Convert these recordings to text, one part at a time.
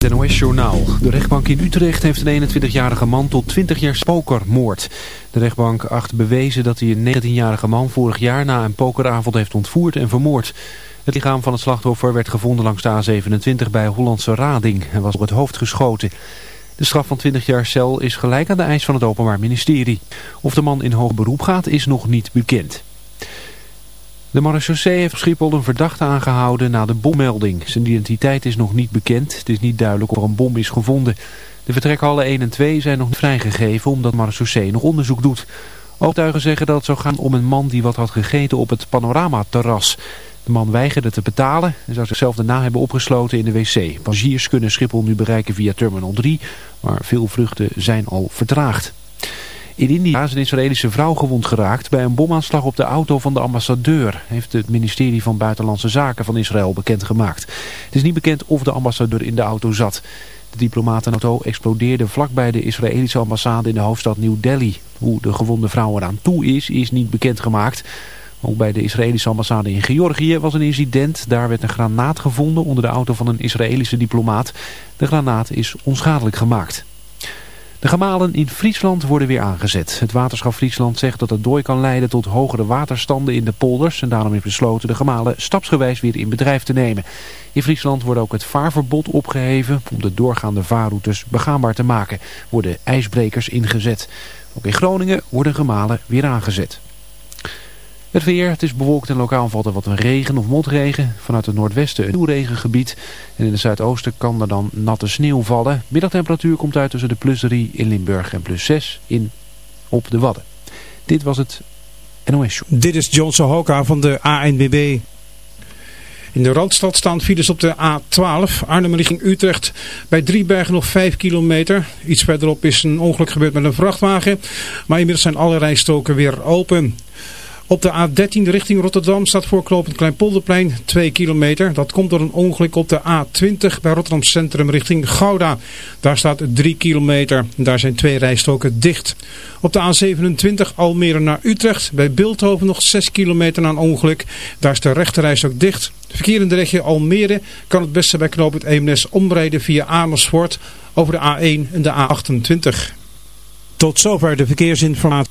Het NOS-journaal. De rechtbank in Utrecht heeft een 21-jarige man tot 20 jaar pokermoord. De rechtbank acht bewezen dat hij een 19-jarige man vorig jaar na een pokeravond heeft ontvoerd en vermoord. Het lichaam van het slachtoffer werd gevonden langs de A27 bij Hollandse Rading en was op het hoofd geschoten. De straf van 20 jaar cel is gelijk aan de eis van het Openbaar Ministerie. Of de man in hoog beroep gaat is nog niet bekend. De marechaussee heeft Schiphol een verdachte aangehouden na de bommelding. Zijn identiteit is nog niet bekend. Het is niet duidelijk of er een bom is gevonden. De vertrekhallen 1 en 2 zijn nog niet vrijgegeven omdat marechaussee nog onderzoek doet. Oogtuigen zeggen dat het zou gaan om een man die wat had gegeten op het panoramaterras. De man weigerde te betalen en zou zichzelf daarna hebben opgesloten in de wc. Passagiers kunnen Schiphol nu bereiken via Terminal 3, maar veel vluchten zijn al vertraagd. In India is een Israëlische vrouw gewond geraakt bij een bomaanslag op de auto van de ambassadeur, heeft het ministerie van Buitenlandse Zaken van Israël bekendgemaakt. Het is niet bekend of de ambassadeur in de auto zat. De diplomatenauto explodeerde vlakbij de Israëlische ambassade in de hoofdstad New Delhi. Hoe de gewonde vrouw eraan toe is, is niet bekendgemaakt. Ook bij de Israëlische ambassade in Georgië was een incident. Daar werd een granaat gevonden onder de auto van een Israëlische diplomaat. De granaat is onschadelijk gemaakt. De gemalen in Friesland worden weer aangezet. Het waterschap Friesland zegt dat het dooi kan leiden tot hogere waterstanden in de polders. En daarom is besloten de gemalen stapsgewijs weer in bedrijf te nemen. In Friesland wordt ook het vaarverbod opgeheven om de doorgaande vaarroutes begaanbaar te maken. Worden ijsbrekers ingezet. Ook in Groningen worden gemalen weer aangezet. Het weer, het is bewolkt en lokaal valt er wat regen of motregen. Vanuit het noordwesten een regengebied. En in het zuidoosten kan er dan natte sneeuw vallen. Middagtemperatuur komt uit tussen de plus 3 in Limburg en plus 6 in, op de Wadden. Dit was het NOS Show. Dit is Johnson Hoka van de ANWB. In de Randstad staan files op de A12, Arnhem richting Utrecht. Bij Driebergen nog 5 kilometer. Iets verderop is een ongeluk gebeurd met een vrachtwagen. Maar inmiddels zijn alle rijstoken weer open. Op de A13 richting Rotterdam staat voorklopend Kleinpolderplein 2 kilometer. Dat komt door een ongeluk op de A20 bij Rotterdam Centrum richting Gouda. Daar staat 3 kilometer. Daar zijn twee rijstoken dicht. Op de A27 Almere naar Utrecht bij Beeldhoven nog 6 kilometer na een ongeluk. Daar is de rechterrijstok dicht. Verkeer in de regio Almere kan het beste bij knooppunt Eemnes omrijden via Amersfoort over de A1 en de A28. Tot zover de verkeersinformatie.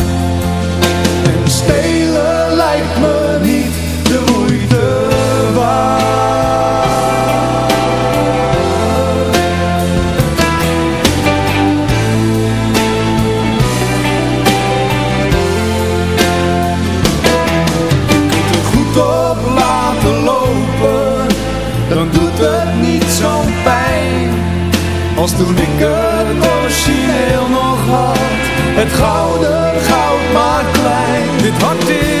toen ik het origineel nog had. Het gouden goud maakt klein, dit hart is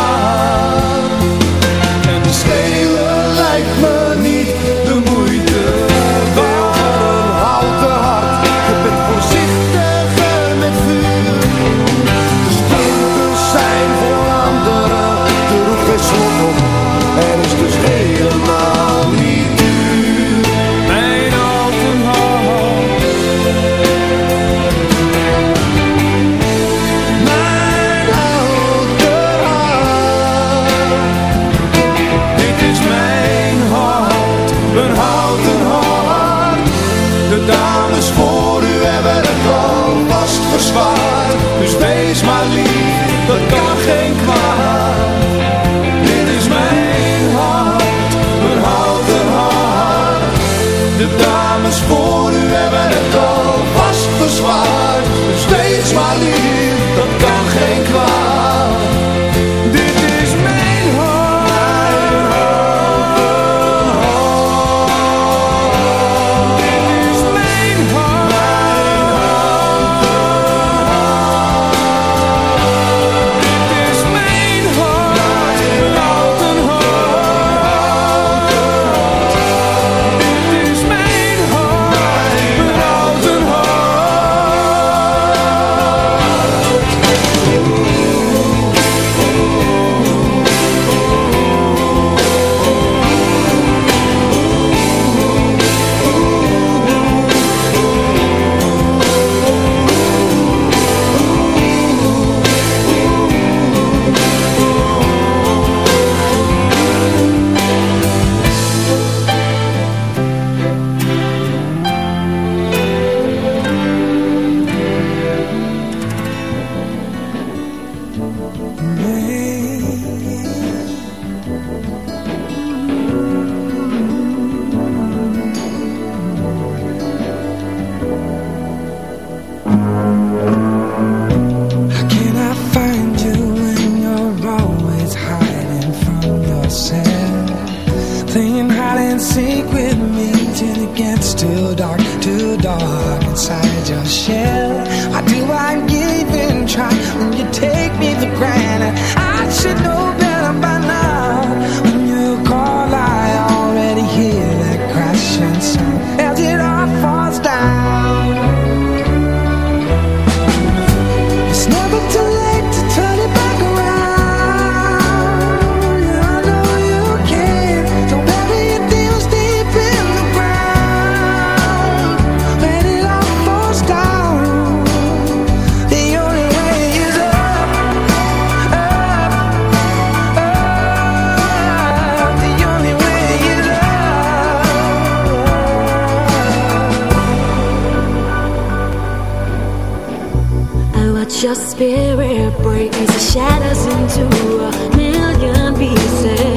Spirit breaks the shadows into a million pieces.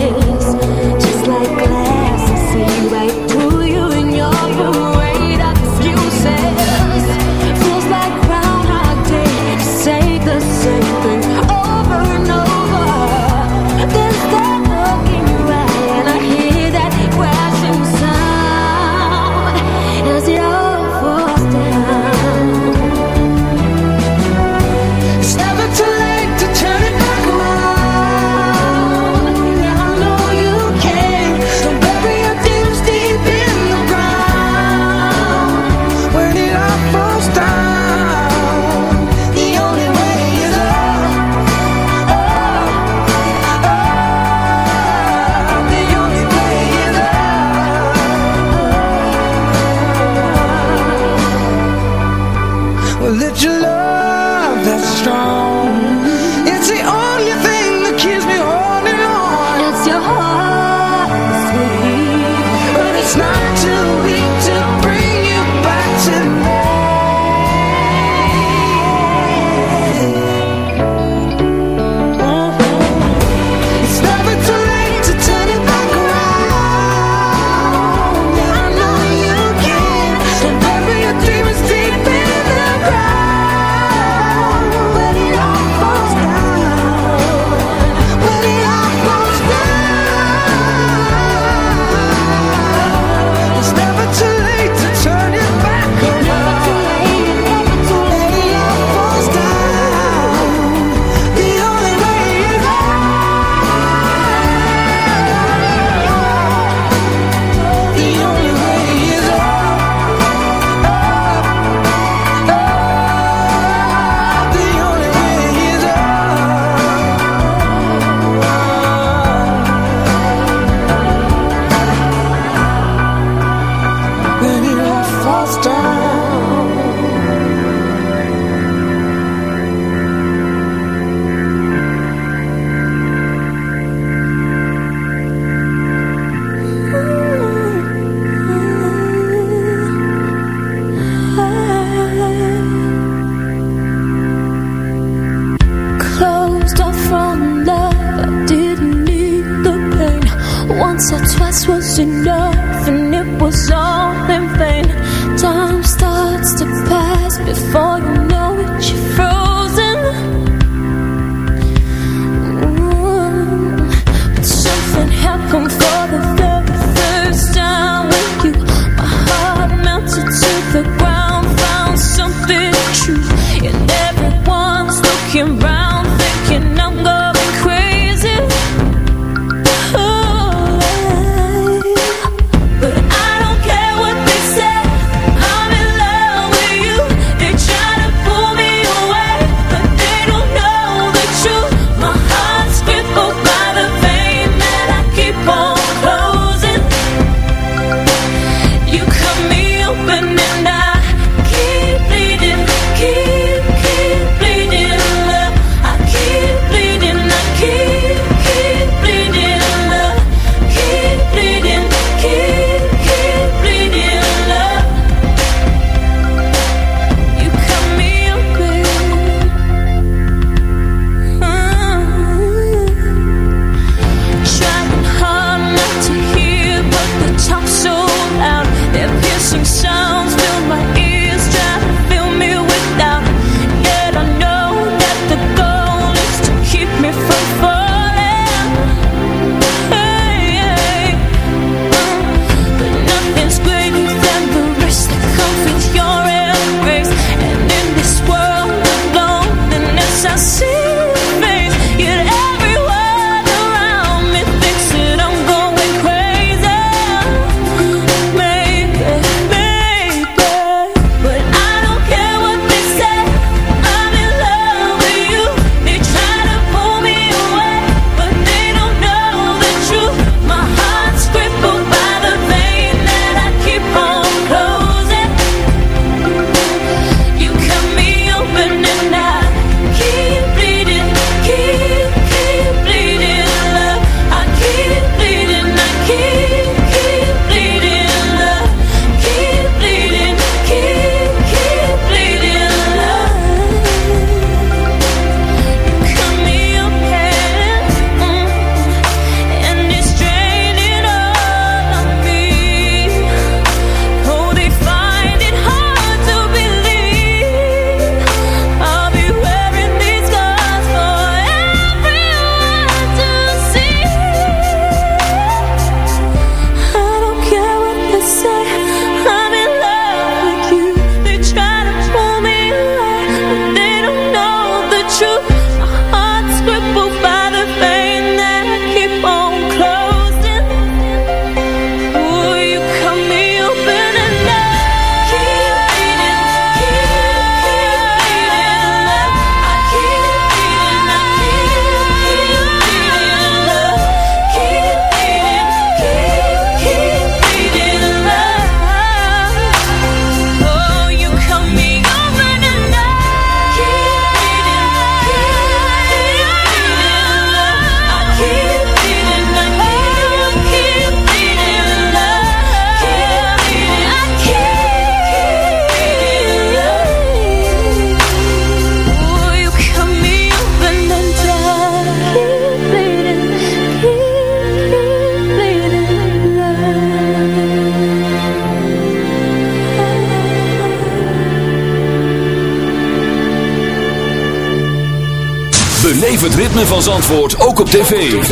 Ritme van Zandvoort ook op tv.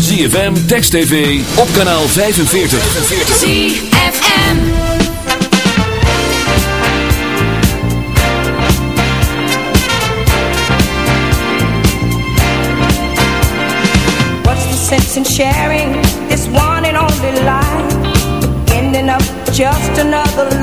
ZFM, Text TV, op kanaal 45. ZFM. What's the sense in sharing this one and only life? Ending up just another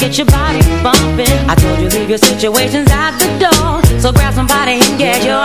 get your body bumping. I told you leave your situations at the door. So grab somebody and get your